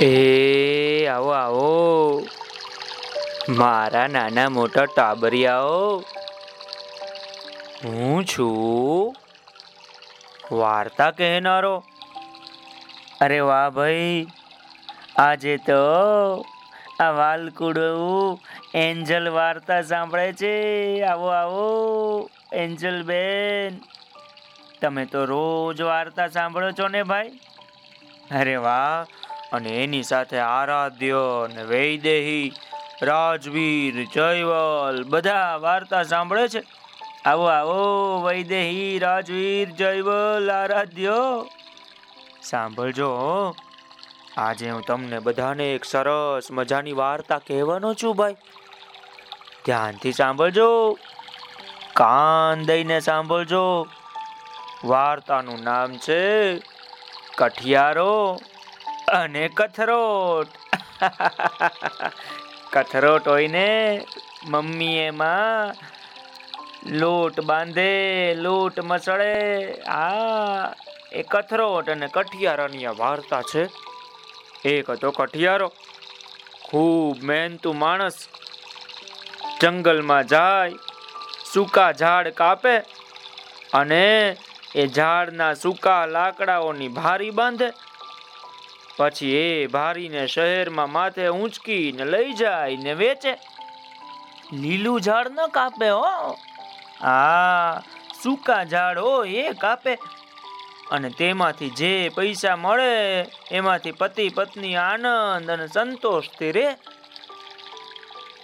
એ, આવો આવો. મારા નાના મોટા ટાબરિયાઓ, હું છું. વાર્તા કહેનારો. અરે વાહ ભાઈ, આજે તો આ વાલકુડું એન્જલ વાર્તા સાંભળે છે. આવો આવો, એન્જલ બેન. તમે તો રોજ વાર્તા સાંભળો છો ને ભાઈ? અરે વાહ અને એની સાથે આરાધ્ય ને વૈદેહી, રાજવીર, જયવલ બધા વાર્તા સાંભળે છે. આવો આવો, વૈદેહી, રાજવીર, જયવલ, આરાધ્ય. સાંભળજો. આજે હું તમને બધાને એક સરસ મજાની વાર્તા કહેવાનો છું ભાઈ. ધ્યાનથી સાંભળજો. કાન દઈને સાંભળજો. વાર્તાનું નામ છે કઠિયારો. અને કથરોટ. કથરોટ હોય ને મમ્મી એમાં લોટ બાંધે, લોટ મસળે. આ એ કથરોટ અને કઠિયારાની આ વાર્તા છે. એક હતો કઠિયારો. ખૂબ મહેનતુ માણસ. જંગલમાં જાય, સૂકા ઝાડ કાપે અને એ ઝાડના સૂકા લાકડાઓની ભારી બાંધે. પછી એ ભારીને શહેરમાં માથે ઊંચકીને લઈ જાય ને વેચે. લીલું ઝાડ ન કાપે, હો. હા સૂકા ઝાડ હોય એ કાપે. અને તેમાંથી જે પૈસા મળે, એમાંથી પતિ પત્ની આનંદ અને સંતોષથી રે.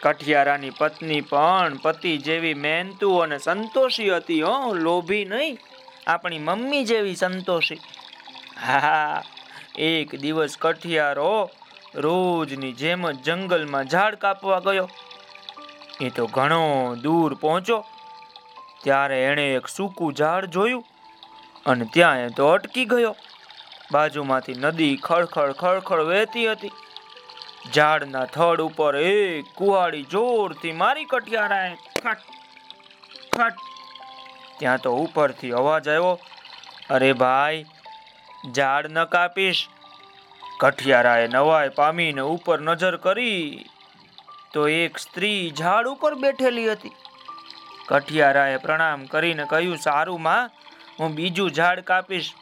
કઠિયારાની પત્ની પણ પતિ જેવી મહેનતુ અને સંતોષી હતી, હો. લોભી નહીં. આપણી મમ્મી જેવી સંતોષી. હા. એક દિવસ કઠિયારો રોજની જેમ જંગલમાં ઝાડ કાપવા ગયો. એ તો ઘણો દૂર પહોંચ્યો. ત્યારે એણે એક સૂકું ઝાડ જોયું અને ત્યાં એ તો અટકી ગયો. બાજુમાંથી નદી ખળખળ ખળખળ વહેતી હતી. ઝાડના થડ ઉપર એક કુહાડી જોરથી મારી ખટ, ત્યાં તો ઉપરથી અવાજ આવ્યો. અરે ભાઈ ઝાડ ન કાપીશ, કઠિયારાએ નવાઈ પામીને ઉપર નજર કરી, તો એક સ્ત્રી ઝાડ ઉપર બેઠેલી હતી. કઠિયારાએ પ્રણામ કરીને કહ્યું, સારું માં, હું બીજું ઝાડ કાપીશ.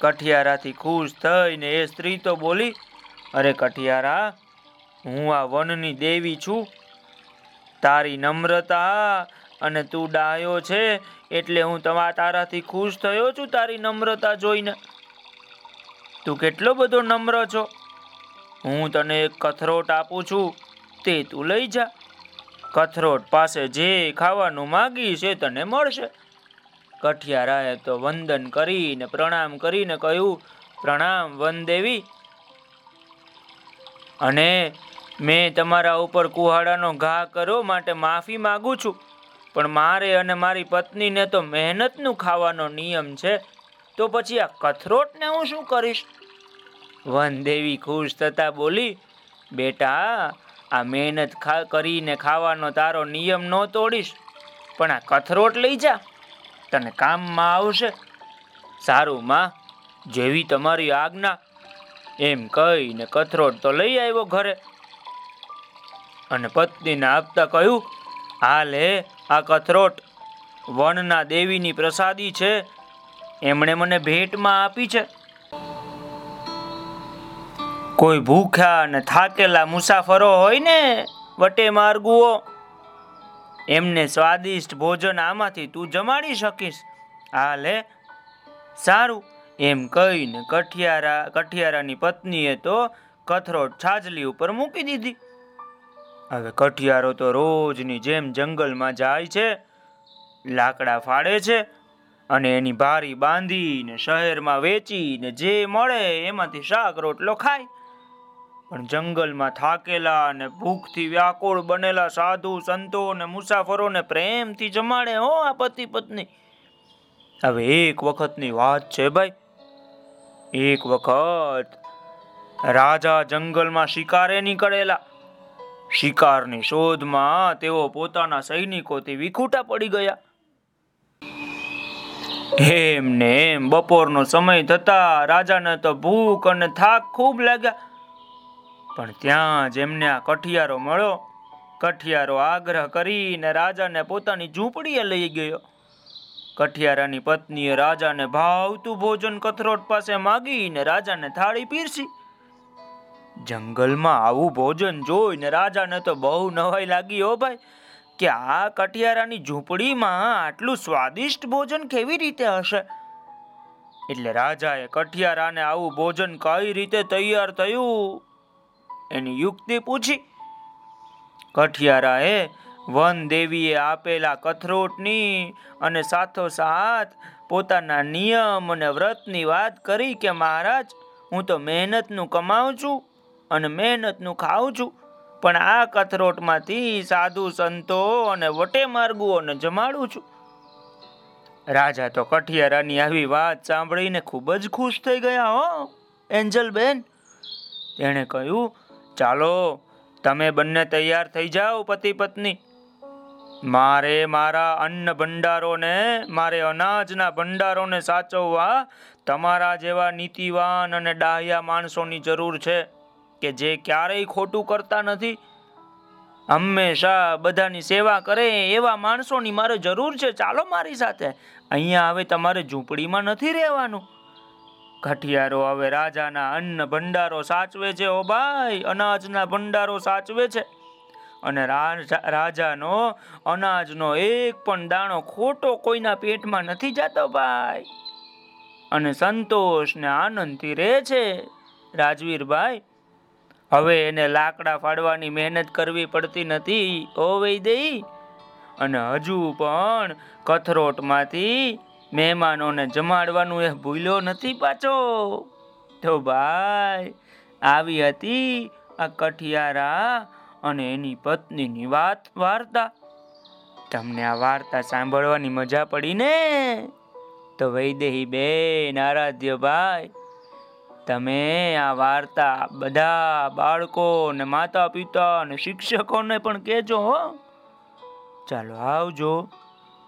કઠિયારાથી ખુશ થઈને એ સ્ત્રી તો બોલી, અરે કઠિયારા, હું આ વનની દેવી છું. તારી નમ્રતા અને તું ડાયો છે, એટલે હું તમારા તારાથી ખુશ થયો છું તારી નમ્રતા જોઈને. તું કેટલો બધો નમ્ર છો? હું તને એક કથરોટ આપું છું, તે તું લઈ જા. કથરોટ પાસે જે ખાવાનું માગીશ એ તને મળશે. કઠિયારાએ તો વંદન કરીને, પ્રણામ કરીને કહ્યું, પ્રણામ વનદેવી. અને મેં તમારા ઉપર કુહાડાનો ઘા કરો માટે માફી માગું છું. પણ મારે અને મારી પત્નીને તો મહેનતનું ખાવાનો નિયમ છે. તો પછી આ કથરોટને હું શું કરીશ? વનદેવી ખુશ થતા બોલી, બેટા, આ મહેનત કરીને ખાવાનો તારો નિયમ ન તોડીશ, પણ આ કથરોટ લઈ જા, તને કામમાં આવશે. સારું, માં, જેવી તમારી આજ્ઞા. એમ કહીને કથરોટ તો લઈ આવ્યો ઘરે. અને પત્નીને આપતા કહ્યું, હાલ હે, આ કથરોટ વનના દેવીની પ્રસાદી છે એમણે મને ભેટમાં આપી છે. કોઈ ભૂખ્યા અને થાકેલા મુસાફરો હોય ને, વટે માર્ગુઓ, એમને સ્વાદિષ્ટ ભોજન આમાંથી તું જમાડી શકીશ. હા લે, સારું. એમ કહીને કઠિયારા, કઠિયારાની પત્નીએ તો કથરોટ છાજલી ઉપર મૂકી દીધી. હવે કઠિયારો તો રોજની જેમ જંગલમાં જાય છે, લાકડા ફાડે છે અને એની ભારી બાંધીને શહેરમાં વેચીને જે મળે એમાંથી શાક રોટલો ખાય. પણ જંગલમાં થાકેલા અને ભૂખથી વ્યાકુળ બનેલા સાધુ, સંતો અને મુસાફરોને પ્રેમથી જમાડે હો આ પતિ પત્ની. હવે એક વખતની વાત છે ભાઈ. એક વખત રાજા જંગલમાં શિકારે નીકળેલા. શિકારની શોધમાં તેઓ પોતાના સૈનિકોથી વિખૂટા પડી ગયા. એમ ને એમ બપોરનો સમય થતા રાજાને તો ભૂખ અને થાક ખૂબ લાગ્યા. પણ ત્યાં જ એમને આ કઠિયારો મળ્યો. કઠિયારો આગ્રહ કરીને રાજાને પોતાની ઝૂંપડીએ લઈ ગયો. કઠિયારાની પત્નીએ રાજાને ભાવતું ભોજન કથરોટ પાસે માગીને રાજાને થાળી પીરસી. જંગલમાં આવું ભોજન જોઈને રાજાને તો બહુ નવાઈ લાગી હો ભાઈ. કે આ કઠિયારાની ઝૂંપડીમાં આટલું સ્વાદિષ્ટ ભોજન કેવી રીતે હશે? એટલે રાજાએ કઠિયારાને આવું ભોજન કઈ રીતે તૈયાર થયું? એની યુક્તિ પૂછી. કઠિયારાએ વન દેવીએ આપેલા કથરોટની અને સાથોસાથ પોતાના નિયમ અને વ્રતની વાત કરી કે, મહારાજ, હું તો મહેનતનું કમાઉં છું અને મહેનતનું ખાઉં છું. પણ આ કથરોટમાંથી સાધુ સંતો અને વટે માર્ગુઓને જમાડું છું. રાજા તો કઠિયારાની આવી વાત સાંભળીને ખૂબ જ ખુશ થઈ ગયા, હો એન્જલ બેન તેણે કહ્યું, ચાલો, તમે બંને તૈયાર થઈ જાઓ, પતિ પત્ની. મારે મારા અન્ન ભંડારોને, મારે અનાજના ભંડારોને સાચવવા તમારા જેવા નીતિવાન અને ડાહ્યા માણસોની જરૂર છે. કે જે ક્યારેય ખોટું કરતા નથી. હંમેશા બધાની સેવા કરે એવા માણસોની મારે જરૂર છે. ચાલો મારી સાથે. અહીંયા હવે તમારે ઝૂંપડીમાં નથી રહેવાનું. કઠિયારો હવે રાજાના અન્ન ભંડારો સાચવે છે. ઓ ભાઈ, અનાજના ભંડારો સાચવે છે. અને રાજા, રાજાનો અનાજનો એક પણ દાણો ખોટો કોઈના પેટમાં નથી જતો ભાઈ. અને સંતોષ ને આનંદથી રહે છે. રાજવીરભાઈ હવે એને લાકડા ફાડવાની મહેનત કરવી પડતી નથી ઓ વૈદેહી અને હજુ પણ કથરોટમાંથી મહેમાનોને જમાડવાનું એ ભૂલ્યો નથી પાછો. તો ભાઈ, આવી હતી આ કઠિયારા અને એની પત્નીની વાત વાર્તા. તમને આ વાર્તા સાંભળવાની મજા પડી ને? તો વૈદેહી બેન, આરાધ્ય ભાઈ તમે આ વાર્તા બધા બાળકો ને માતા પિતા અને શિક્ષકોને પણ કહેજો, હો. ચાલો આવજો.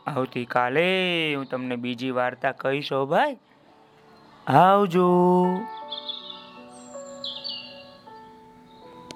આવતીકાલે હું તમને બીજી વાર્તા કહીશ ભાઈ. આવજો.